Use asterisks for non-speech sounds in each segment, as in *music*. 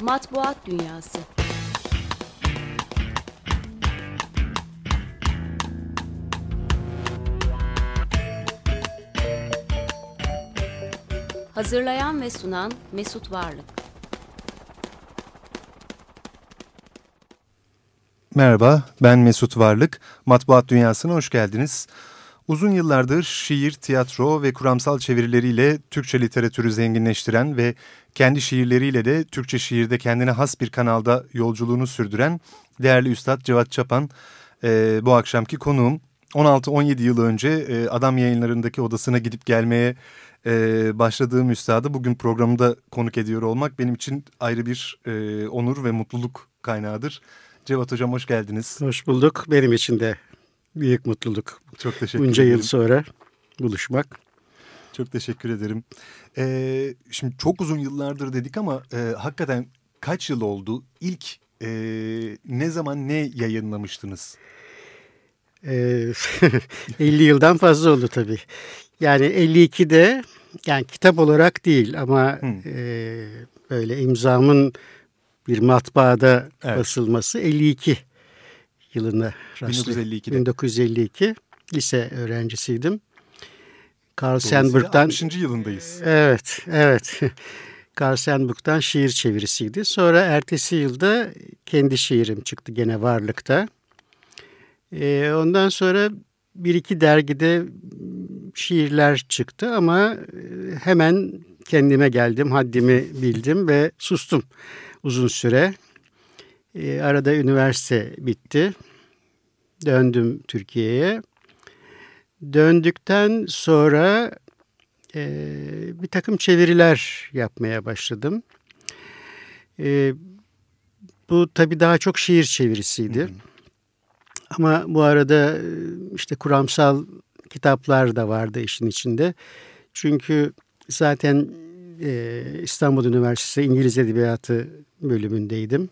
Matbuat Dünyası Hazırlayan ve sunan Mesut Varlık Merhaba, ben Mesut Varlık. Matbuat Dünyası'na hoş geldiniz. Uzun yıllardır şiir, tiyatro ve kuramsal çevirileriyle Türkçe literatürü zenginleştiren ve kendi şiirleriyle de Türkçe şiirde kendine has bir kanalda yolculuğunu sürdüren değerli Üstad Cevat Çapan e, bu akşamki konuğum. 16-17 yıl önce e, Adam yayınlarındaki odasına gidip gelmeye e, başladığım üstadı bugün programda konuk ediyor olmak benim için ayrı bir e, onur ve mutluluk kaynağıdır. Cevat Hocam hoş geldiniz. Hoş bulduk. Benim için de büyük mutluluk. Çok teşekkür Bunca ederim. yıl sonra buluşmak. Çok teşekkür ederim. Ee, şimdi çok uzun yıllardır dedik ama e, hakikaten kaç yıl oldu? İlk e, ne zaman ne yayınlamıştınız? Ee, *laughs* 50 yıldan fazla oldu tabii. Yani 52'de yani kitap olarak değil ama Hmm. e, böyle imzamın bir matbaada Evet. basılması 52 yılına rastlıyor. 1952'de. 1952 lise öğrencisiydim. Carl Sandburg'dan 60. yılındayız. Evet, evet. *laughs* Carl Sandburg'dan şiir çevirisiydi. Sonra ertesi yılda kendi şiirim çıktı gene Varlık'ta. Ee, ondan sonra bir iki dergide şiirler çıktı ama e, hemen kendime geldim, haddimi bildim ve sustum uzun süre. Ee, arada üniversite bitti. Döndüm Türkiye'ye. Döndükten sonra e, bir takım çeviriler yapmaya başladım. E, bu tabii daha çok şiir çevirisiydi. Ama bu arada e, işte kuramsal kitaplar da vardı işin içinde. Çünkü zaten e, İstanbul Üniversitesi İngiliz Edebiyatı bölümündeydim.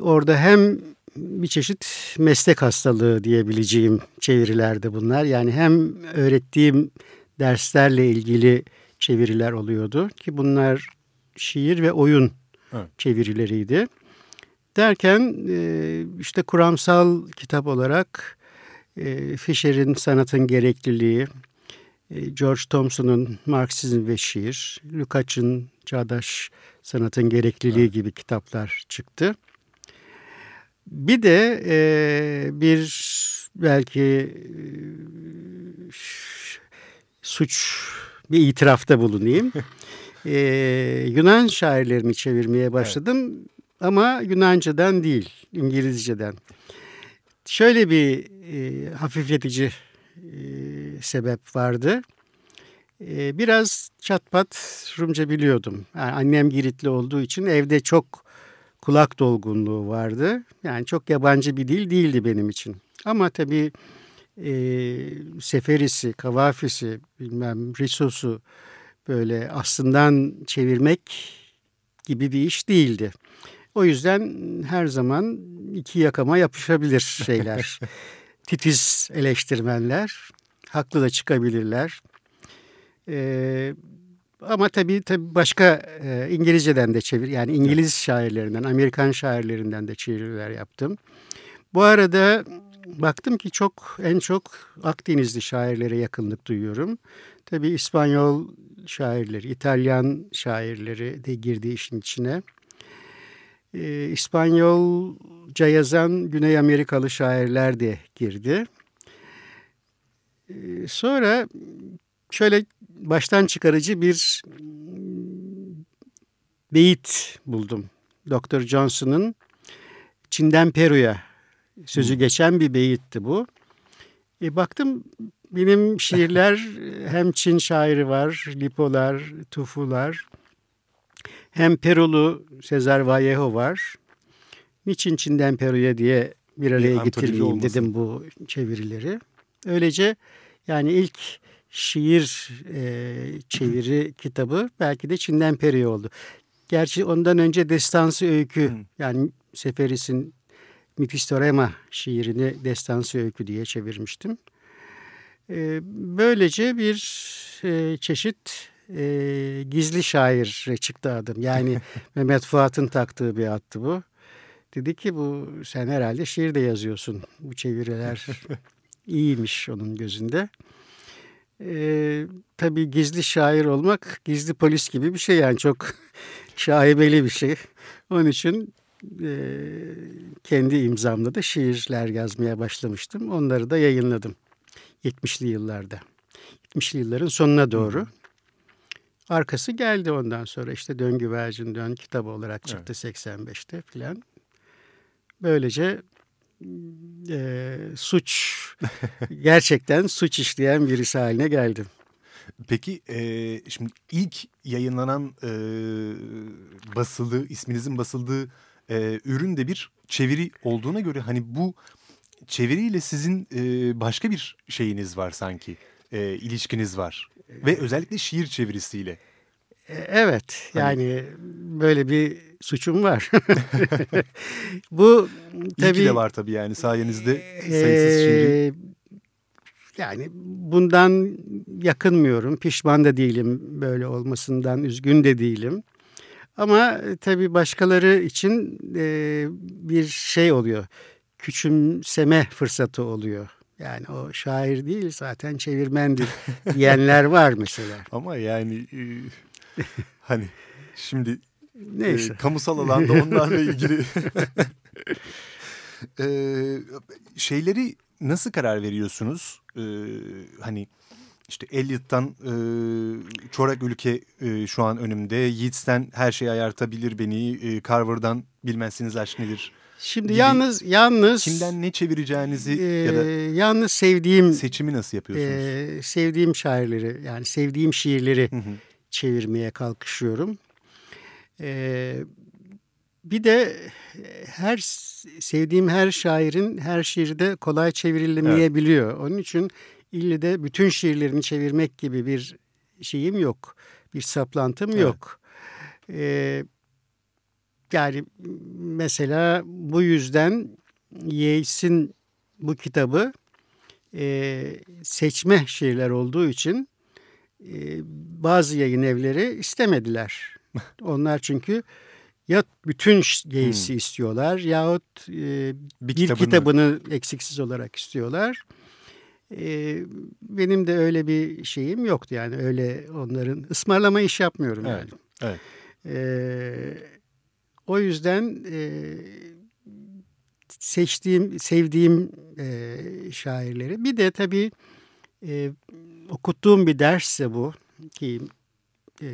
Orada hem bir çeşit meslek hastalığı diyebileceğim çevirilerde bunlar. Yani hem öğrettiğim derslerle ilgili çeviriler oluyordu ki bunlar şiir ve oyun Evet. çevirileriydi. Derken e, işte kuramsal kitap olarak e, Fisher'in Sanatın Gerekliliği, e, George Thompson'un Marksizm ve Şiir, Lukács'ın Çağdaş Sanatın Gerekliliği gibi kitaplar çıktı. Bir de e, bir belki e, suç bir itirafta bulunayım. *laughs* E, Yunan şairlerini çevirmeye başladım ama Yunanca'dan değil, İngilizce'den. Şöyle bir e, hafifletici e, sebep vardı. E, biraz çatpat Rumca biliyordum. Yani annem Giritli olduğu için evde çok kulak dolgunluğu vardı. Yani çok yabancı bir dil değildi benim için. Ama tabii e, Seferisi, Kavafisi, bilmem Risos'u böyle aslından çevirmek gibi bir iş değildi. O yüzden her zaman iki yakama yapışabilir şeyler. *laughs* Titiz eleştirmenler, haklı da çıkabilirler. Ee, ama tabii tabii başka e, İngilizceden de çevir yani İngiliz şairlerinden, Amerikan şairlerinden de çeviriler yaptım. Bu arada baktım ki çok en çok Akdenizli şairlere yakınlık duyuyorum. Tabii İspanyol şairleri, İtalyan şairleri de girdi işin içine. Ee, İspanyolca yazan Güney Amerikalı şairler de girdi. Ee, sonra şöyle baştan çıkarıcı bir beyit buldum. Dr. Johnson'ın Çin'den Peru'ya sözü geçen bir beyitti bu. E, baktım benim şiirler *laughs* hem Çin şairi var, Lipolar, Tufular, hem Perulu Sezar Vallejo var. Niçin Çin'den Peru'ya diye bir araya getirmeyeyim olmasın. dedim bu çevirileri. Öylece yani ilk şiir e, çeviri kitabı belki de Çin'den Peru'ya oldu. Gerçi ondan önce destansı öykü yani Seferis'in Mifistorema şiirini destansı öykü diye çevirmiştim. E, böylece bir e, çeşit e, gizli şaire çıktı adım. Yani *laughs* Mehmet Fuat'ın taktığı bir attı bu. Dedi ki bu sen herhalde şiir de yazıyorsun. Bu çeviriler *laughs* iyiymiş onun gözünde. E, tabii gizli şair olmak gizli polis gibi bir şey yani çok *laughs* şaibeli bir şey. Onun için e, kendi imzamla da şiirler yazmaya başlamıştım. Onları da yayınladım 70'li yıllarda. 70'li yılların sonuna doğru. Arkası geldi ondan sonra işte Dön Güvercin Dön kitabı olarak çıktı evet. 85'te filan. Böylece e, suç gerçekten suç işleyen birisi haline geldim. Peki e, şimdi ilk yayınlanan e, basılı isminizin basıldığı e, ürün de bir çeviri olduğuna göre hani bu çeviriyle sizin e, başka bir şeyiniz var sanki e, ilişkiniz var ve özellikle şiir çevirisiyle. E, evet hani... yani böyle bir suçum var. *laughs* *laughs* bu tabii. İyi de var tabii yani sayenizde sayısız şiiri. Yani bundan yakınmıyorum. Pişman da değilim böyle olmasından. Üzgün de değilim. Ama tabii başkaları için e, bir şey oluyor. Küçümseme fırsatı oluyor. Yani o şair değil zaten çevirmendir *laughs* diyenler var mesela. Ama yani e, *laughs* hani şimdi Neyse. E, kamusal alanda onlarla *laughs* ilgili *laughs* e, şeyleri nasıl karar veriyorsunuz? E, hani işte Eliot'tan e, Çorak Ülke e, şu an önümde. Yeats'ten Her Şey Ayartabilir Beni. E, Carver'dan Bilmezsiniz Aşk Nedir? Şimdi gibi, yalnız yalnız kimden ne çevireceğinizi e, ya da yalnız sevdiğim seçimi nasıl yapıyorsunuz? E, sevdiğim şairleri yani sevdiğim şiirleri hı hı. Çevirmeye kalkışıyorum. E, bir de her sevdiğim her şairin her şiiri de kolay çevrilemeyebiliyor. Evet. Onun için ille de bütün şiirlerini çevirmek gibi bir şeyim yok. Bir saplantım evet. yok. Ee, yani mesela bu yüzden Yeats'in bu kitabı e, seçme şiirler olduğu için bazı yayın evleri istemediler. *laughs* Onlar çünkü ya bütün Yeats'i hmm. istiyorlar yahut e, bir, bir kitabını... kitabını eksiksiz olarak istiyorlar. E, benim de öyle bir şeyim yoktu yani öyle onların ısmarlama iş yapmıyorum evet, yani. Evet. E, o yüzden e, seçtiğim, sevdiğim e, şairleri. Bir de tabii e, okuttuğum bir dersse bu ki e,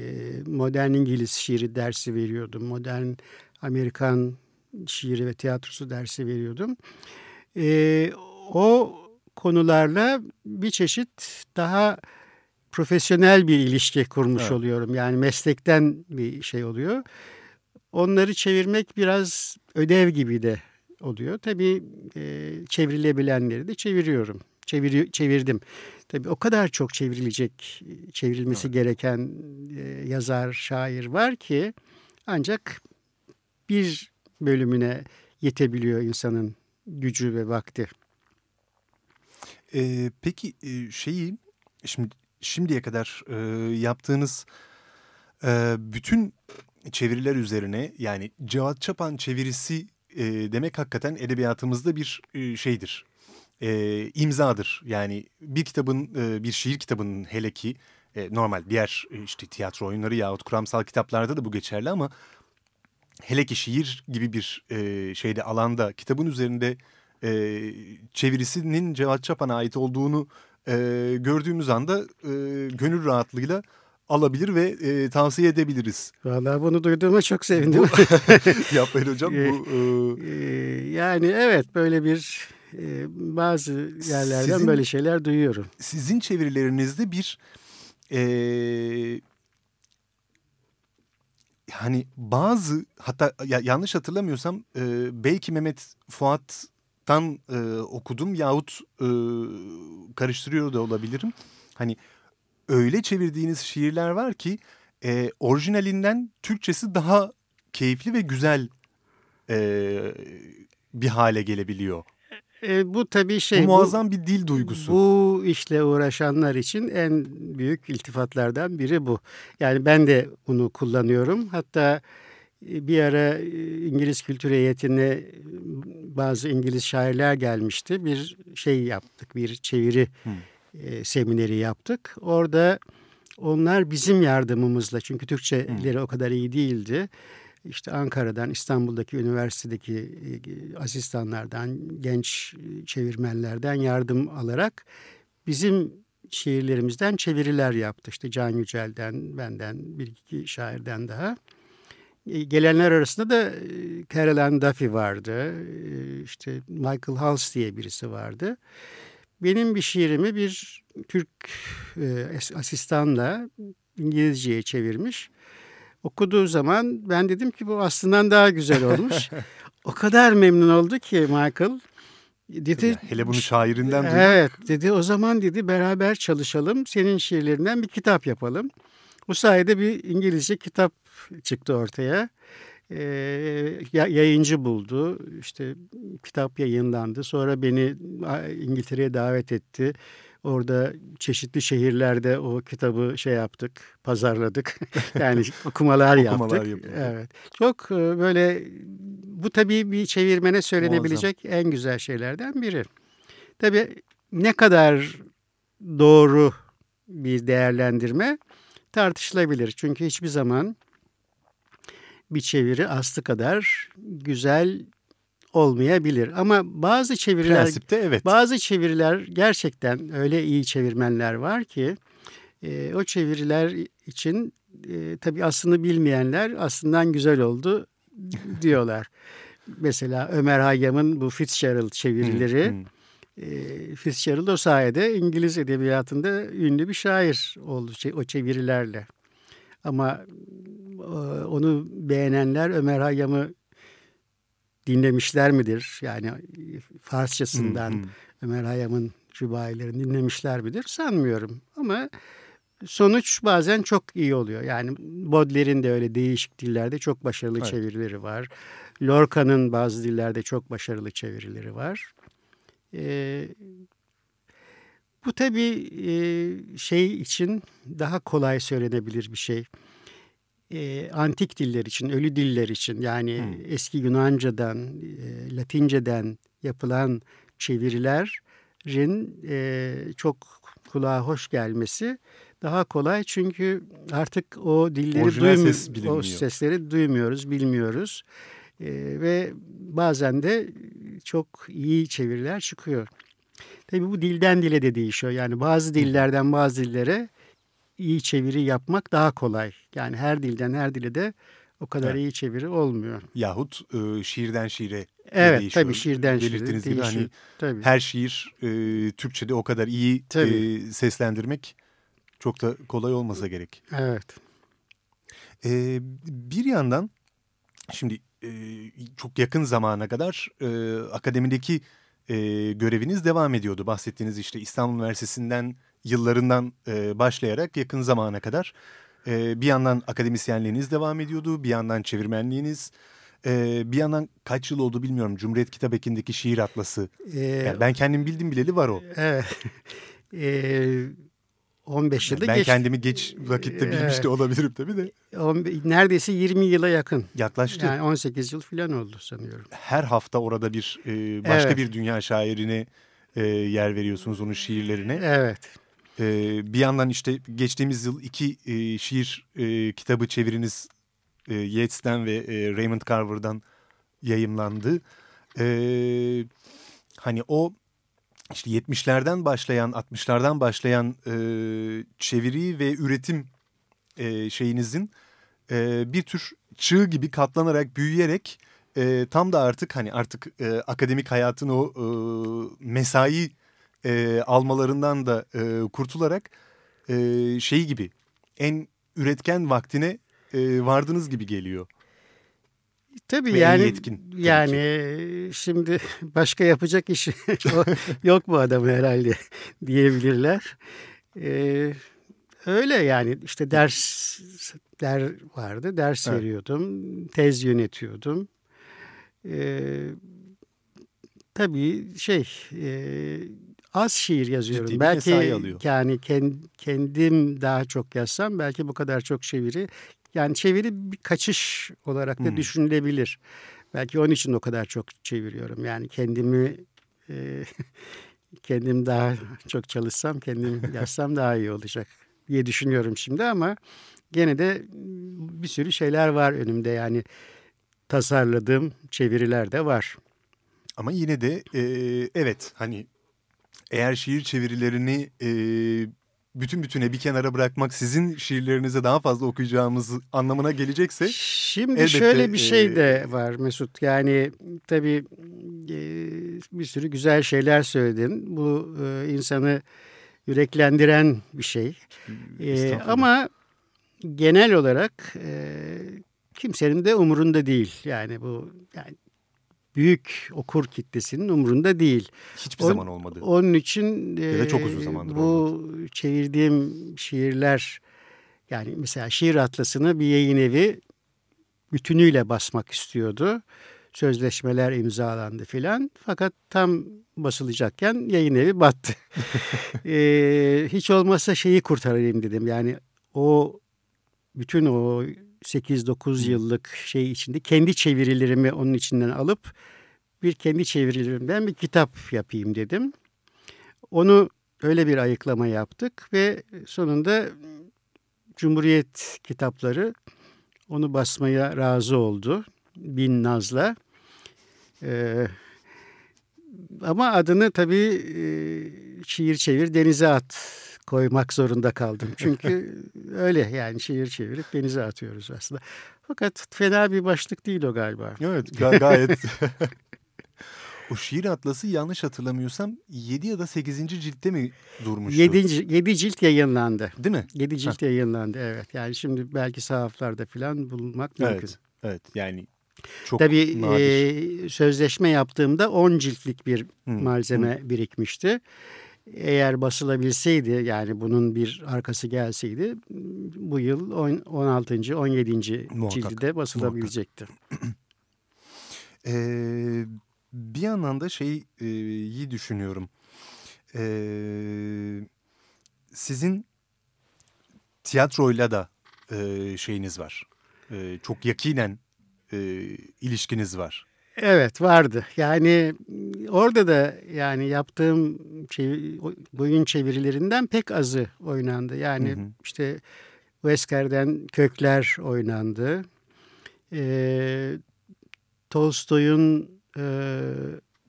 modern İngiliz şiiri dersi veriyordum. Modern Amerikan şiiri ve tiyatrosu dersi veriyordum. E, o konularla bir çeşit daha profesyonel bir ilişki kurmuş evet. oluyorum. Yani meslekten bir şey oluyor. Onları çevirmek biraz ödev gibi de oluyor. Tabii e, çevrilebilenleri de çeviriyorum. Çeviri, çevirdim. Tabii o kadar çok çevrilecek, çevrilmesi evet. gereken e, yazar, şair var ki ancak bir bölümüne yetebiliyor insanın gücü ve vakti. Ee, peki e, şeyi şimdi şimdiye kadar e, yaptığınız e, bütün çeviriler üzerine yani Cevat Çapan çevirisi e, demek hakikaten edebiyatımızda bir e, şeydir. E, imzadır. Yani bir kitabın, e, bir şiir kitabının hele ki e, normal diğer e, işte tiyatro oyunları yahut kuramsal kitaplarda da bu geçerli ama hele ki şiir gibi bir e, şeyde alanda kitabın üzerinde e, çevirisinin Cevat Çapan'a ait olduğunu e, gördüğümüz anda e, gönül rahatlığıyla alabilir ve e, tavsiye edebiliriz. Vallahi bunu duyduğuma çok sevindim. *laughs* Yapmayın hocam. *laughs* Bu, e... Yani evet böyle bir e, bazı yerlerden sizin, böyle şeyler duyuyorum. Sizin çevirilerinizde bir e, hani bazı hatta ya, yanlış hatırlamıyorsam e, belki Mehmet Fuat'tan e, okudum yahut e, karıştırıyor da olabilirim. Hani öyle çevirdiğiniz şiirler var ki e, orijinalinden Türkçesi daha keyifli ve güzel e, bir hale gelebiliyor. E, bu tabii şey. Bu muazzam bu, bir dil duygusu. Bu işle uğraşanlar için en büyük iltifatlardan biri bu. Yani ben de bunu kullanıyorum. Hatta e, bir ara e, İngiliz kültür heyetine bazı İngiliz şairler gelmişti. Bir şey yaptık, bir çeviri hmm. e, semineri yaptık. Orada onlar bizim yardımımızla çünkü Türkçeleri hmm. o kadar iyi değildi işte Ankara'dan, İstanbul'daki üniversitedeki e, asistanlardan, genç çevirmenlerden yardım alarak bizim şiirlerimizden çeviriler yaptı. İşte Can Yücel'den, benden, bir iki şairden daha. E, gelenler arasında da e, Caroline Duffy vardı. İşte Michael Hals diye birisi vardı. Benim bir şiirimi bir Türk asistanla İngilizceye çevirmiş. Okuduğu zaman ben dedim ki bu aslından daha güzel olmuş. *laughs* o kadar memnun oldu ki Michael. Dedi, Hele bunu şairinden duydum. Evet dedi o zaman dedi beraber çalışalım senin şiirlerinden bir kitap yapalım. Bu sayede bir İngilizce kitap çıktı ortaya. Ee, yayıncı buldu. İşte kitap yayınlandı. Sonra beni İngiltere'ye davet etti. Orada çeşitli şehirlerde o kitabı şey yaptık, pazarladık. *laughs* yani okumalar, okumalar yaptık. Yapıldı. Evet. Çok e, böyle bu tabii bir çevirmene söylenebilecek Muazzam. en güzel şeylerden biri. Tabii ne kadar doğru bir değerlendirme tartışılabilir. Çünkü hiçbir zaman bir çeviri aslı kadar güzel olmayabilir. Ama bazı çeviriler Prensipte evet. Bazı çeviriler gerçekten öyle iyi çevirmenler var ki e, o çeviriler için e, tabii aslında bilmeyenler aslından güzel oldu diyorlar. Mesela Ömer Hayyam'ın bu Fitzgerald çevirileri hmm. Fitzgerald o sayede İngiliz edebiyatında ünlü bir şair oldu o çevirilerle. Ama onu beğenenler Ömer Hayyam'ı dinlemişler midir? Yani Farsçasından hmm, hmm. Ömer Hayyam'ın rübailerini dinlemişler midir? Sanmıyorum ama sonuç bazen çok iyi oluyor. Yani Baudelaire'in de öyle değişik dillerde çok başarılı evet. çevirileri var. Lorca'nın bazı dillerde çok başarılı çevirileri var. Ee, bu tabii e, şey için daha kolay söylenebilir bir şey e, antik diller için, ölü diller için yani hmm. eski Yunanca'dan, e, Latinceden yapılan çevirilerin e, çok kulağa hoş gelmesi daha kolay çünkü artık o dilleri duymuyoruz, ses o sesleri duymuyoruz, bilmiyoruz e, ve bazen de çok iyi çeviriler çıkıyor. Tabii bu dilden dile de değişiyor. Yani bazı dillerden bazı dillere iyi çeviri yapmak daha kolay. Yani her dilden her dile de o kadar evet. iyi çeviri olmuyor. Yahut e, şiirden şiire Evet değişiyor. tabii şiirden şiire Belirttiğiniz gibi hani tabii. her şiir e, Türkçe'de o kadar iyi e, seslendirmek çok da kolay olmasa gerek. Evet. E, bir yandan şimdi e, çok yakın zamana kadar e, akademideki e, göreviniz devam ediyordu. Bahsettiğiniz işte İstanbul Üniversitesi'nden yıllarından e, başlayarak yakın zamana kadar e, bir yandan akademisyenliğiniz devam ediyordu, bir yandan çevirmenliğiniz, e, bir yandan kaç yıl oldu bilmiyorum Cumhuriyet Kitap Eki'ndeki şiir atlası. Ee, yani ben kendim bildim bileli var o. Evet. e, 15 yılı Ben geç... kendimi geç vakitte bilmiş de olabilirim tabii de. Neredeyse 20 yıla yakın. Yaklaştı. Yani 18 yıl falan oldu sanıyorum. Her hafta orada bir başka evet. bir dünya şairine yer veriyorsunuz onun şiirlerine. Evet. Ee, bir yandan işte geçtiğimiz yıl iki e, şiir e, kitabı çeviriniz e, Yeats'ten ve e, Raymond Carver'dan yayımlandı. E, hani o işte 70'lerden başlayan, 60'lardan başlayan e, çeviri ve üretim e, şeyinizin e, bir tür çığ gibi katlanarak, büyüyerek e, tam da artık hani artık e, akademik hayatın o e, mesai e, almalarından da e, kurtularak e, şey gibi en üretken vaktine e, vardınız gibi geliyor. Tabii Ve yani yetkin, tabii yani ki. şimdi başka yapacak işi *laughs* yok bu adam herhalde *laughs* diyebilirler. Ee, öyle yani işte dersler vardı, ders evet. veriyordum, tez yönetiyordum. Ee, tabii şey e, az şiir yazıyorum. Ciddi belki yani kendim daha çok yazsam belki bu kadar çok çeviri yani çeviri bir kaçış olarak da Hmm. düşünülebilir. Belki onun için o kadar çok çeviriyorum. Yani kendimi e, *laughs* kendim daha çok çalışsam, kendim *laughs* yazsam daha iyi olacak diye düşünüyorum şimdi ama gene de bir sürü şeyler var önümde yani tasarladığım çeviriler de var. Ama yine de e, evet hani eğer şiir çevirilerini e, bütün bütüne bir kenara bırakmak sizin şiirlerinize daha fazla okuyacağımız anlamına gelecekse Şimdi elbette, şöyle bir şey de var Mesut. Yani tabii e, bir sürü güzel şeyler söyledin. Bu e, insanı yüreklendiren bir şey. E, ama genel olarak e, kimsenin de umurunda değil. Yani bu yani büyük okur kitlesinin umurunda değil. hiçbir O- zaman olmadı. Onun için Ya da çok e, uzun zamandır bu çevirdiğim şiirler yani mesela şiir atlasını bir yayın evi bütünüyle basmak istiyordu. Sözleşmeler imzalandı filan. Fakat tam basılacakken yayın evi battı. *laughs* E, hiç olmazsa şeyi kurtarayım dedim. Yani o bütün o 8-9 yıllık şey içinde kendi çevirilerimi onun içinden alıp bir kendi çevirilerimden bir kitap yapayım dedim. Onu öyle bir ayıklama yaptık ve sonunda Cumhuriyet kitapları onu basmaya razı oldu. Bin Naz'la. Ee, ama adını tabii e, şiir çevir denize at koymak zorunda kaldım. Çünkü *laughs* öyle yani şiir çevirip denize atıyoruz aslında. Fakat fena bir başlık değil o galiba. Evet ga- gayet. *laughs* o şiir atlası yanlış hatırlamıyorsam 7 ya da 8. ciltte mi durmuştu? Yedi, yedi cilt yayınlandı. Değil mi? Yedi cilt yayınlandı evet. Yani şimdi belki sahaflarda falan bulunmak mümkün. Evet. Evet yani çok Tabii nadir. e, sözleşme yaptığımda 10 ciltlik bir Hı, malzeme birikmişti. Eğer basılabilseydi yani bunun bir arkası gelseydi bu yıl on- 16. 17. Muhakkak, cildi basılabilecekti. *clears throat* Ee, bir yandan da şeyi e, iyi düşünüyorum. Ee, sizin tiyatroyla da e, şeyiniz var. E, çok yakinen e, ilişkiniz var. Evet vardı. Yani orada da yani yaptığım çevi- oyun çevirilerinden pek azı oynandı. Yani Hı hı. işte Wesker'den Kökler oynandı. Ee, Tolstoy'un e,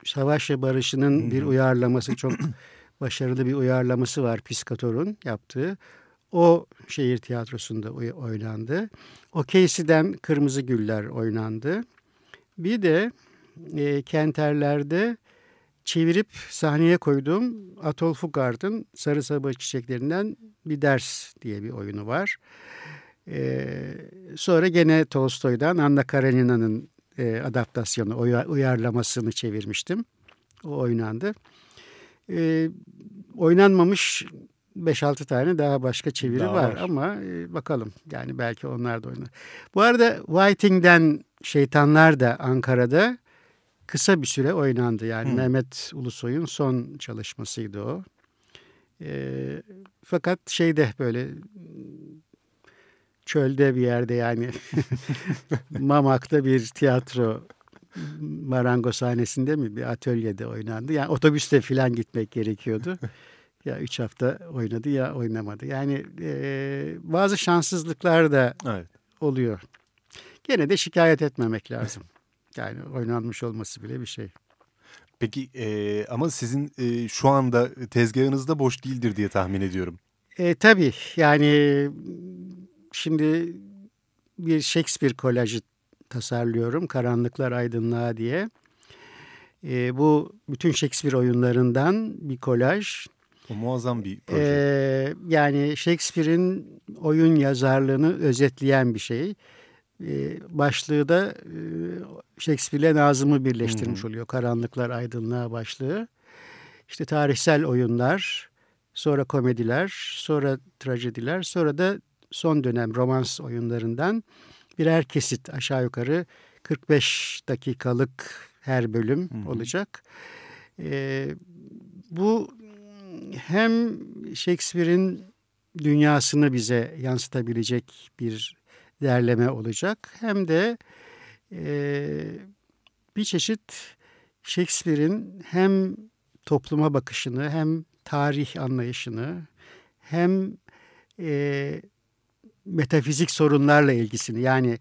Savaş ve Barış'ın bir uyarlaması çok *clears throat* başarılı bir uyarlaması var Piscator'un yaptığı. O şehir tiyatrosunda oy- oynandı. O Casey'den Kırmızı Güller oynandı. Bir de e, Kenterler'de çevirip sahneye koyduğum Atol Fugard'ın Sarı Sabah Çiçeklerinden bir ders diye bir oyunu var. E, sonra gene Tolstoy'dan Anna Karenina'nın e, adaptasyonu, uya- uyarlamasını çevirmiştim. O oynandı. E, oynanmamış 5-6 tane daha başka çeviri Daha var, var. ama e, bakalım yani belki onlar da oynar. Bu arada Whiting'den Şeytanlar da Ankara'da kısa bir süre oynandı. Yani Hmm. Mehmet Ulusoy'un son çalışmasıydı o. E, fakat şeyde böyle çölde bir yerde yani *laughs* Mamak'ta bir tiyatro marangozhanesinde mi bir atölyede oynandı. Yani otobüste falan gitmek gerekiyordu. *laughs* Ya üç hafta oynadı ya oynamadı. Yani e, bazı şanssızlıklar da Evet. oluyor. Gene de şikayet etmemek lazım. *laughs* Yani oynanmış olması bile bir şey. Peki e, ama sizin e, şu anda tezgahınızda boş değildir diye tahmin ediyorum. E, tabii yani şimdi bir Shakespeare kolajı tasarlıyorum. Karanlıklar Aydınlığa diye. E, bu bütün Shakespeare oyunlarından bir kolaj. O muazzam bir proje. Ee, yani Shakespeare'in oyun yazarlığını özetleyen bir şey. Ee, başlığı da e, Shakespeare'le Nazım'ı birleştirmiş oluyor. Karanlıklar Aydınlığa başlığı. İşte tarihsel oyunlar, sonra komediler, sonra trajediler, sonra da son dönem romans oyunlarından birer kesit aşağı yukarı 45 dakikalık her bölüm Hı hı. olacak. E, bu hem Shakespeare'in dünyasını bize yansıtabilecek bir derleme olacak hem de e, bir çeşit Shakespeare'in hem topluma bakışını hem tarih anlayışını hem e, metafizik sorunlarla ilgisini yani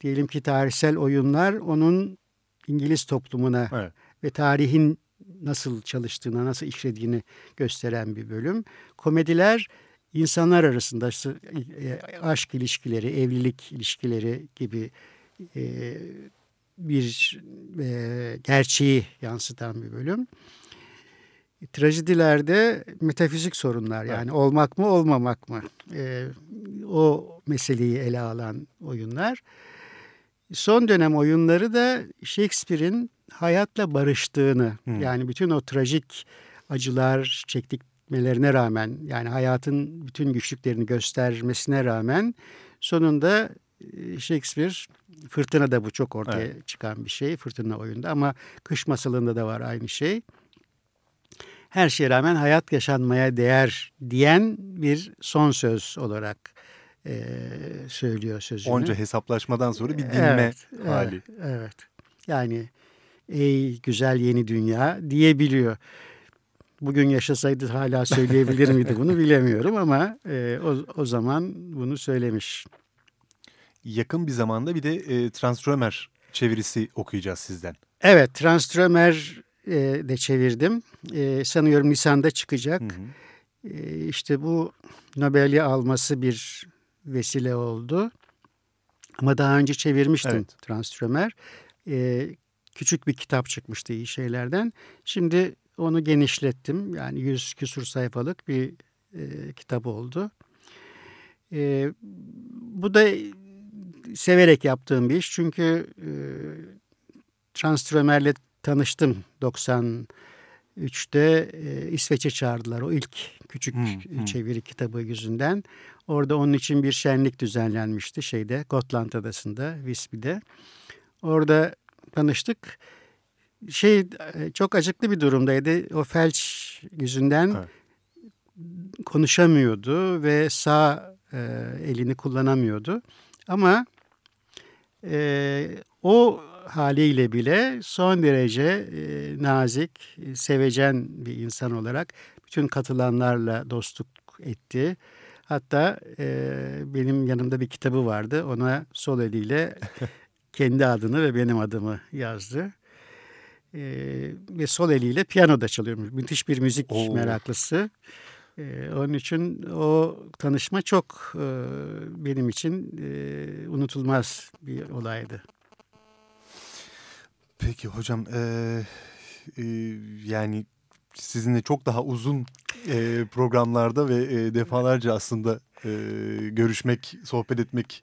diyelim ki tarihsel oyunlar onun İngiliz toplumuna Evet. ve tarihin nasıl çalıştığını, nasıl işlediğini gösteren bir bölüm. Komediler insanlar arasında e, aşk ilişkileri, evlilik ilişkileri gibi e, bir e, gerçeği yansıtan bir bölüm. Trajedilerde metafizik sorunlar yani olmak mı olmamak mı e, o meseleyi ele alan oyunlar. Son dönem oyunları da Shakespeare'in hayatla barıştığını Hmm. yani bütün o trajik acılar çektikmelerine rağmen yani hayatın bütün güçlüklerini göstermesine rağmen sonunda Shakespeare fırtınada bu çok ortaya çıkan bir şey fırtına oyunda ama kış masalında da var aynı şey. Her şeye rağmen hayat yaşanmaya değer diyen bir son söz olarak e, söylüyor sözünü. Onca hesaplaşmadan sonra bir dinme Evet, hali. Evet, evet. Yani ey güzel yeni dünya diyebiliyor. Bugün yaşasaydı hala söyleyebilir miydi bunu bilemiyorum ama e, o, o zaman bunu söylemiş. Yakın bir zamanda bir de e, Transrömer çevirisi okuyacağız sizden. Evet, Tranströmer e, de çevirdim. E, sanıyorum Nisan'da çıkacak. Hı hı. E, işte bu Nobel'i alması bir vesile oldu. Ama daha önce çevirmiştim Evet. Tranströmer. E, küçük bir kitap çıkmıştı iyi şeylerden. Şimdi onu genişlettim. Yani yüz küsur sayfalık bir e, kitap oldu. E, bu da severek yaptığım bir iş. Çünkü e, Tranströmer'le tanıştım 93'te e, İsveç'e çağırdılar o ilk küçük Hmm, hmm. çeviri kitabı yüzünden. Orada onun için bir şenlik düzenlenmişti şeyde Gotland Adası'nda Visby'de. Orada tanıştık. Şey e, çok acıklı bir durumdaydı. O felç yüzünden Evet. konuşamıyordu ve sağ e, elini kullanamıyordu. Ama e, o haliyle bile son derece e, nazik, sevecen bir insan olarak bütün katılanlarla dostluk etti. Hatta e, benim yanımda bir kitabı vardı. Ona sol eliyle *laughs* kendi adını ve benim adımı yazdı. E, ve sol eliyle piyano da çalıyormuş. Müthiş bir müzik Oo. meraklısı. E, onun için o tanışma çok e, benim için e, unutulmaz bir olaydı. Peki hocam eee, e, yani sizinle çok daha uzun e, programlarda ve e, defalarca aslında e, görüşmek, sohbet etmek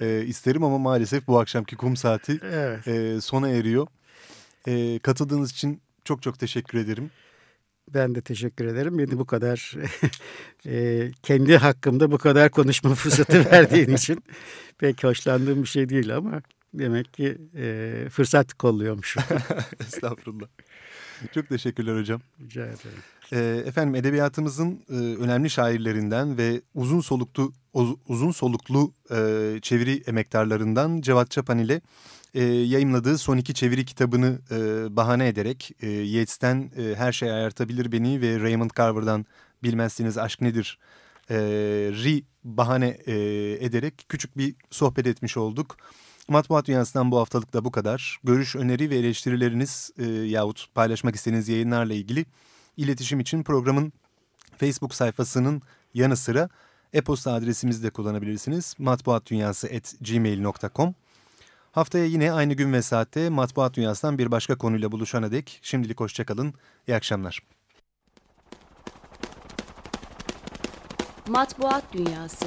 e, isterim ama maalesef bu akşamki kum saati Evet. e, sona eriyor. E, katıldığınız için çok çok teşekkür ederim. Ben de teşekkür ederim. Beni bu kadar *laughs* e, kendi hakkımda bu kadar konuşma *laughs* fırsatı verdiğin için pek hoşlandığım bir şey değil ama demek ki e, fırsat kolluyormuşum. *laughs* Estağfurullah. *laughs* Çok teşekkürler hocam. Rica ederim. E, efendim edebiyatımızın e, önemli şairlerinden ve uzun soluklu uz- uzun soluklu e, çeviri emektarlarından Cevat Çapan ile e, yayımladığı son iki çeviri kitabını e, bahane ederek e, Yeats'ten e, Her Şey Ayartabilir Beni ve Raymond Carver'dan Bilmezsiniz Aşk Nedir e, ri bahane e, ederek küçük bir sohbet etmiş olduk. Matbuat Dünyası'ndan bu haftalık da bu kadar. Görüş, öneri ve eleştirileriniz e, yahut paylaşmak istediğiniz yayınlarla ilgili iletişim için programın Facebook sayfasının yanı sıra e-posta adresimizi de kullanabilirsiniz. matbuatdunyası.gmail.com Haftaya yine aynı gün ve saatte Matbuat Dünyası'ndan bir başka konuyla buluşana dek şimdilik hoşçakalın. İyi akşamlar. Matbuat Dünyası